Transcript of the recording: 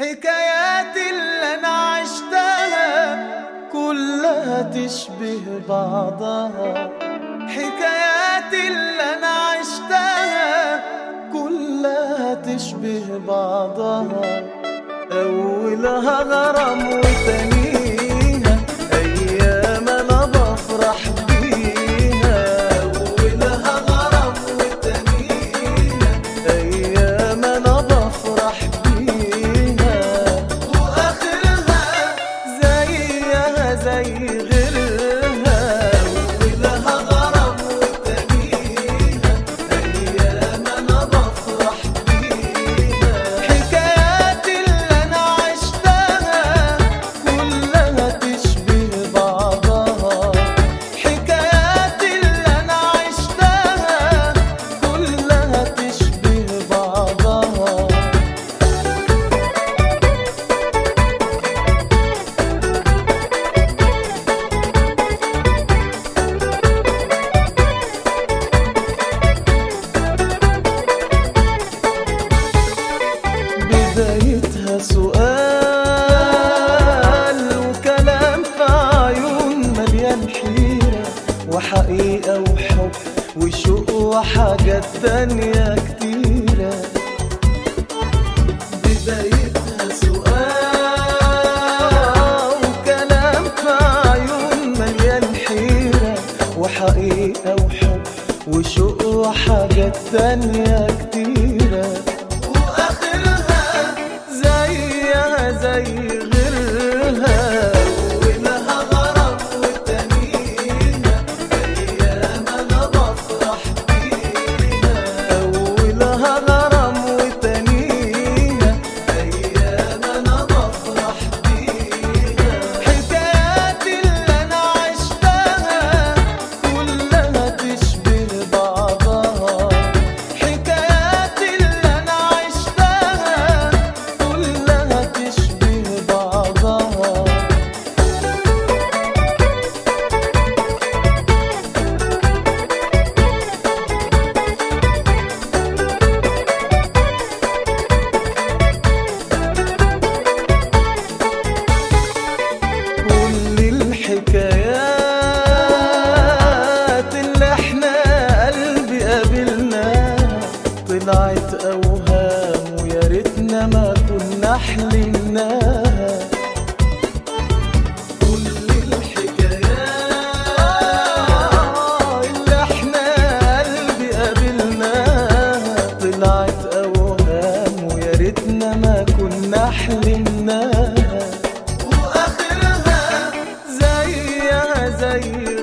حكايات اللي أنا عشتها كلها تشبه بعضها. حكايات اللي أنا عشتها كلها تشبه بعضها. أولها غرام سؤال وكلام في عيون مليان حيرة وحقيقة وحب وشوق وحاجات تانية كتيرة. وحقيقة وحب وشوق وحاجات تانية كتيرة. حملناها كل الحكايات اللي إحنا قلبي قابلناها طلعت أوهام ويا ريتنا ما كنا حلمناها وآخرها زيها زي